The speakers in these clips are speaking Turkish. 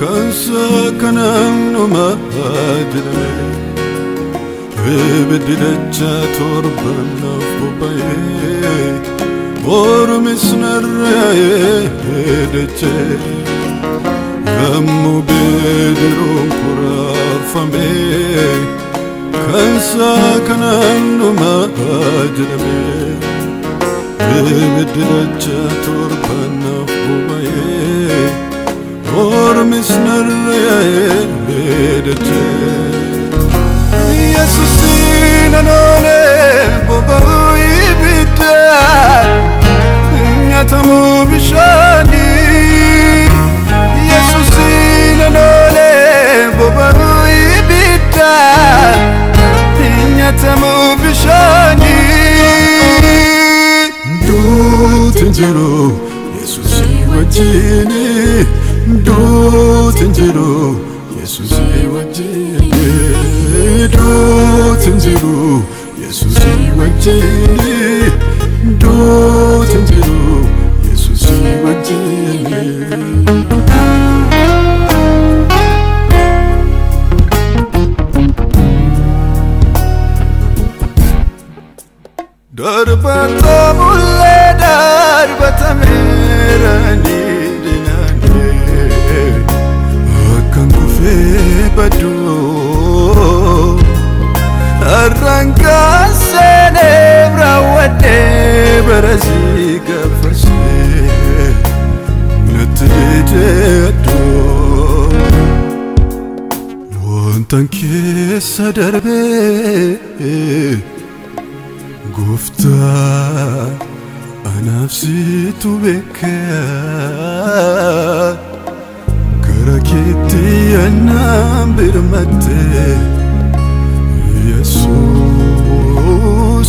kansa kanaan numa jedhame ibiddi dachaa torban naaf bobba'ee ormis narraa'ee dachee yommuu bidiruun koraafame kansa kanaan numa jedhame varmış nerede Yesus inanone babağı biter. Yatamı bişani Yesus inanone babağı biter. Yatamı bişani Dut inceru Yesus iwaji ዶት እንጀሮ ኢየሱስ ይወደድ ዶት እንጀሮ ኢየሱስ ይወደድ ዶት እንጀሮ ኢየሱስ ይወደድ raawwadhee barasii gaafasee natti deedduu Wantan keessa darbee Gooftaa anaaf situ beekaa gara keetti yannaan birmattee Yesuus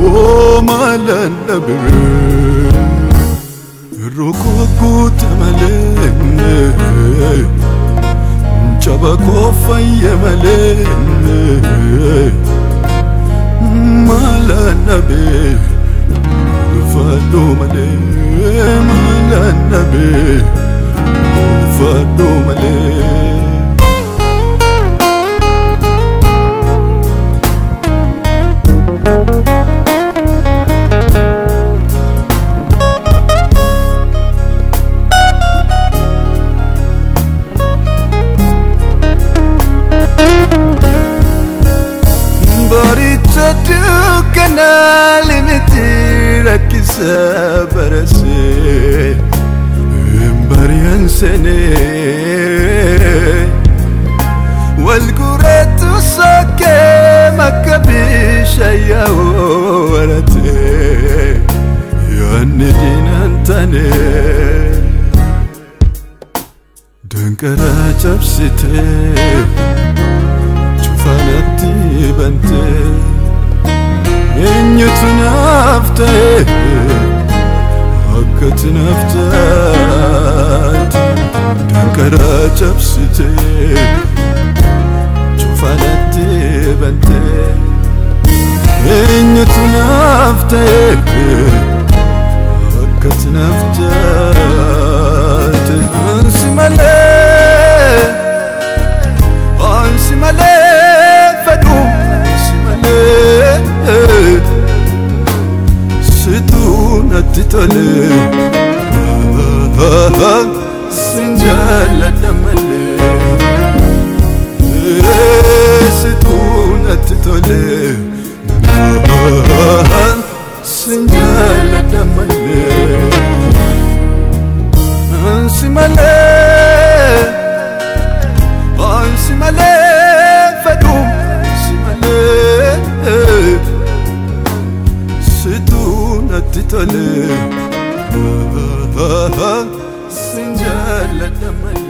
ومال النبر الركوب تملين جبكو في ملين مال النبي. فلو ملين مال النبي. بريتك كنال متيرك سابرسي بريان سني والقريت ساكي مكبي شيا ورتي يعني جنان تاني دنكرا جبستي Cufanatti bantee eenyutu naaf ta'e akkati naaf taate danqaraa cabsitee cufanatti bantee eenyutu naaf ta'e akkati naaf سنجال الدمل ستونة تتولي سنجال الدمل انسي ملي انسي فدوم انسي ملي ستونة سنجال تملي